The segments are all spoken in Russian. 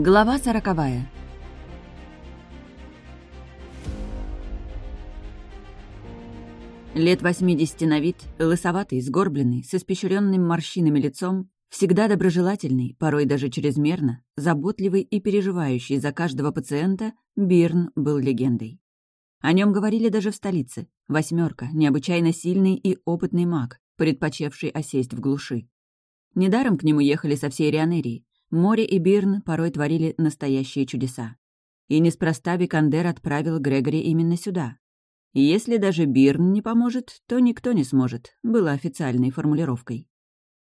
Глава сороковая. Лет восьмидесяти на вид, лысоватый, сгорбленный, с испещренным морщинами лицом, всегда доброжелательный, порой даже чрезмерно, заботливый и переживающий за каждого пациента, Бирн был легендой. О нем говорили даже в столице. Восьмерка, необычайно сильный и опытный маг, предпочевший осесть в глуши. Недаром к нему ехали со всей Рионерии. Море и Бирн порой творили настоящие чудеса. И неспроста Викандер отправил Грегори именно сюда. Если даже Бирн не поможет, то никто не сможет, было официальной формулировкой.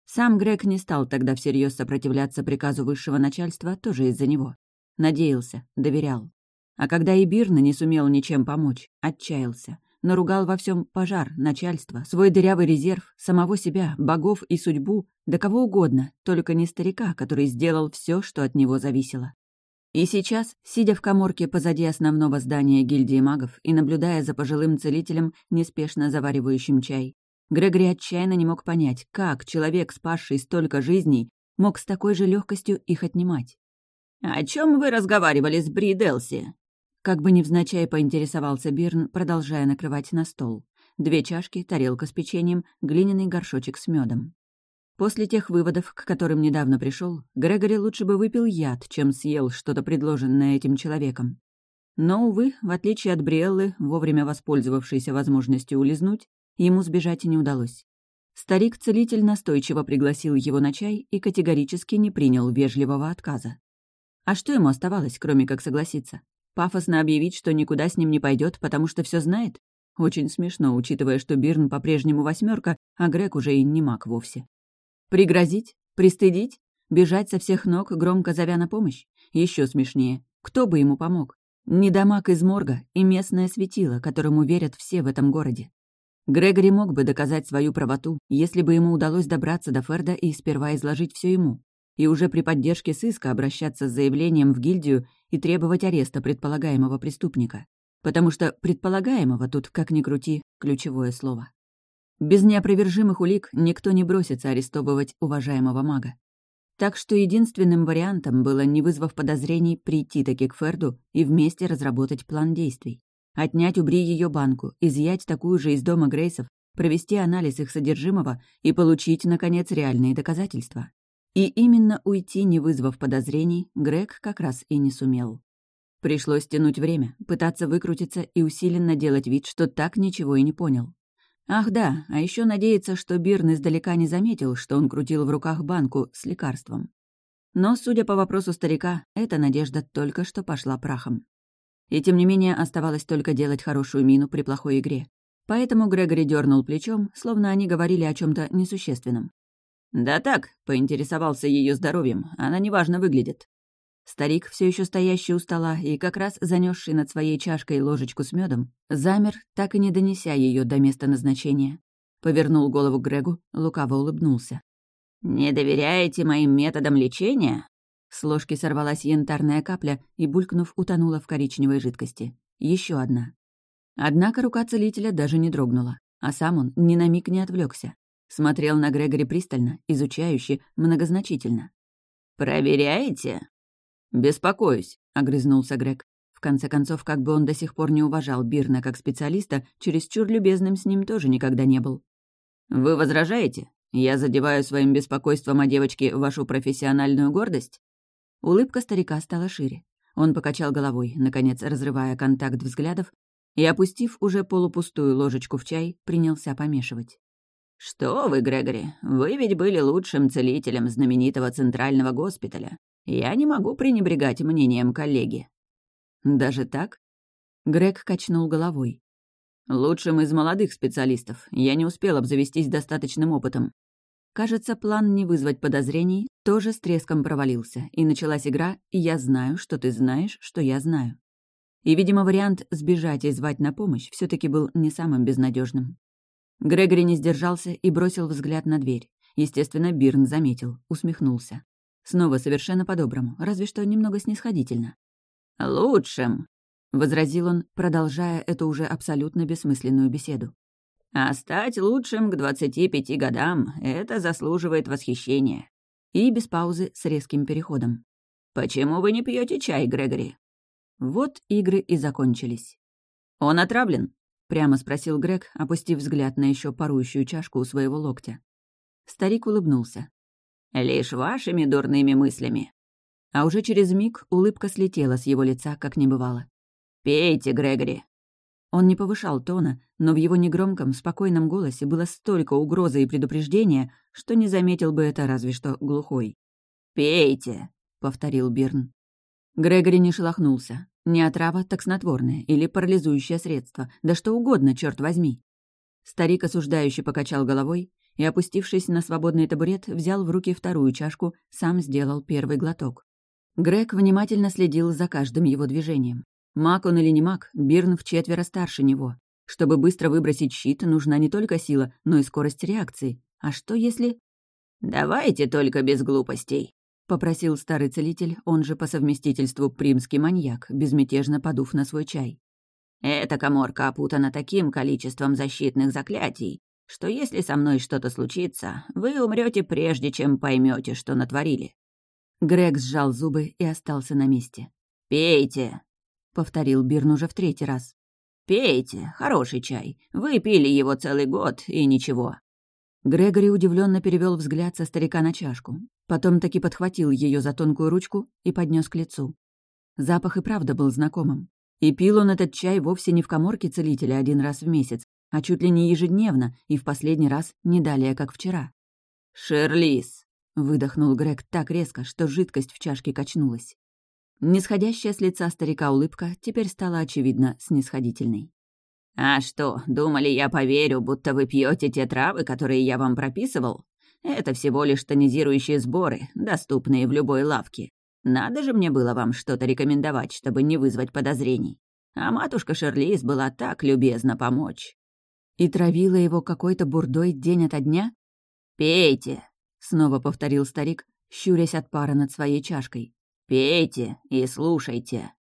Сам Грег не стал тогда всерьез сопротивляться приказу высшего начальства тоже из-за него. Надеялся, доверял. А когда и Бирн не сумел ничем помочь, отчаялся. Наругал во всем пожар, начальство, свой дырявый резерв, самого себя, богов и судьбу, да кого угодно, только не старика, который сделал все, что от него зависело. И сейчас, сидя в коморке позади основного здания гильдии магов и наблюдая за пожилым целителем, неспешно заваривающим чай, Грегори отчаянно не мог понять, как человек, спасший столько жизней, мог с такой же легкостью их отнимать. «О чем вы разговаривали с Бри Делси?» Как бы невзначай поинтересовался Бирн, продолжая накрывать на стол. Две чашки, тарелка с печеньем, глиняный горшочек с медом. После тех выводов, к которым недавно пришел, Грегори лучше бы выпил яд, чем съел что-то предложенное этим человеком. Но, увы, в отличие от Бриэллы, вовремя воспользовавшейся возможностью улизнуть, ему сбежать не удалось. Старик-целитель настойчиво пригласил его на чай и категорически не принял вежливого отказа. А что ему оставалось, кроме как согласиться? Пафосно объявить, что никуда с ним не пойдет, потому что все знает? Очень смешно, учитывая, что Бирн по-прежнему восьмерка, а Грег уже и не маг вовсе. Пригрозить? Пристыдить? Бежать со всех ног, громко зовя на помощь? Еще смешнее. Кто бы ему помог? Недомаг из морга и местное светило, которому верят все в этом городе. Грегори мог бы доказать свою правоту, если бы ему удалось добраться до Ферда и сперва изложить все ему, и уже при поддержке сыска обращаться с заявлением в гильдию и требовать ареста предполагаемого преступника. Потому что предполагаемого тут, как ни крути, ключевое слово. Без неопровержимых улик никто не бросится арестовывать уважаемого мага. Так что единственным вариантом было, не вызвав подозрений, прийти таки к Ферду и вместе разработать план действий. Отнять у Бри ее банку, изъять такую же из дома Грейсов, провести анализ их содержимого и получить, наконец, реальные доказательства. И именно уйти, не вызвав подозрений, Грег как раз и не сумел. Пришлось тянуть время, пытаться выкрутиться и усиленно делать вид, что так ничего и не понял. Ах да, а еще надеяться, что Бирн издалека не заметил, что он крутил в руках банку с лекарством. Но, судя по вопросу старика, эта надежда только что пошла прахом. И тем не менее оставалось только делать хорошую мину при плохой игре. Поэтому Грегори дернул плечом, словно они говорили о чем то несущественном. «Да так», — поинтересовался ее здоровьем, — «она неважно выглядит». Старик, все еще стоящий у стола и как раз занесший над своей чашкой ложечку с медом, замер, так и не донеся ее до места назначения. Повернул голову Грегу, лукаво улыбнулся. «Не доверяете моим методам лечения?» С ложки сорвалась янтарная капля и, булькнув, утонула в коричневой жидкости. Еще одна. Однако рука целителя даже не дрогнула, а сам он ни на миг не отвлекся. Смотрел на Грегори пристально, изучающе, многозначительно. «Проверяете?» «Беспокоюсь», — огрызнулся Грег. В конце концов, как бы он до сих пор не уважал Бирна как специалиста, чересчур любезным с ним тоже никогда не был. «Вы возражаете? Я задеваю своим беспокойством о девочке вашу профессиональную гордость?» Улыбка старика стала шире. Он покачал головой, наконец разрывая контакт взглядов, и, опустив уже полупустую ложечку в чай, принялся помешивать. «Что вы, Грегори, вы ведь были лучшим целителем знаменитого центрального госпиталя. Я не могу пренебрегать мнением коллеги». «Даже так?» Грег качнул головой. «Лучшим из молодых специалистов. Я не успел обзавестись достаточным опытом». Кажется, план не вызвать подозрений тоже с треском провалился, и началась игра «Я знаю, что ты знаешь, что я знаю». И, видимо, вариант сбежать и звать на помощь все таки был не самым безнадежным. Грегори не сдержался и бросил взгляд на дверь. Естественно, Бирн заметил, усмехнулся. Снова совершенно по-доброму, разве что немного снисходительно. «Лучшим», — возразил он, продолжая эту уже абсолютно бессмысленную беседу. «А стать лучшим к двадцати пяти годам — это заслуживает восхищения». И без паузы с резким переходом. «Почему вы не пьете чай, Грегори?» Вот игры и закончились. «Он отравлен?» — прямо спросил Грег, опустив взгляд на еще парующую чашку у своего локтя. Старик улыбнулся. «Лишь вашими дурными мыслями». А уже через миг улыбка слетела с его лица, как не бывало. «Пейте, Грегори». Он не повышал тона, но в его негромком, спокойном голосе было столько угрозы и предупреждения, что не заметил бы это разве что глухой. «Пейте», повторил Бирн. Грегори не шелохнулся. Не отрава, так снотворное или парализующее средство. Да что угодно, черт возьми. Старик осуждающе покачал головой и, опустившись на свободный табурет, взял в руки вторую чашку, сам сделал первый глоток. Грег внимательно следил за каждым его движением. Маг он или не маг, Бирн в четверо старше него. Чтобы быстро выбросить щит, нужна не только сила, но и скорость реакции. А что если... «Давайте только без глупостей», — попросил старый целитель, он же по совместительству примский маньяк, безмятежно подув на свой чай. «Эта коморка опутана таким количеством защитных заклятий, что если со мной что-то случится, вы умрете прежде, чем поймете, что натворили». Грег сжал зубы и остался на месте. «Пейте», — повторил Бирн уже в третий раз. «Пейте, хороший чай. Вы пили его целый год, и ничего». Грегори удивленно перевел взгляд со старика на чашку. Потом таки подхватил ее за тонкую ручку и поднес к лицу. Запах и правда был знакомым. И пил он этот чай вовсе не в коморке целителя один раз в месяц, а чуть ли не ежедневно, и в последний раз не далее, как вчера. «Шерлиз!» — выдохнул Грег так резко, что жидкость в чашке качнулась. Нисходящая с лица старика улыбка теперь стала, очевидно, снисходительной. «А что, думали, я поверю, будто вы пьете те травы, которые я вам прописывал? Это всего лишь тонизирующие сборы, доступные в любой лавке. Надо же мне было вам что-то рекомендовать, чтобы не вызвать подозрений. А матушка Шерлиз была так любезна помочь. И травила его какой-то бурдой день ото дня? «Пейте», — снова повторил старик, щурясь от пара над своей чашкой. «Пейте и слушайте».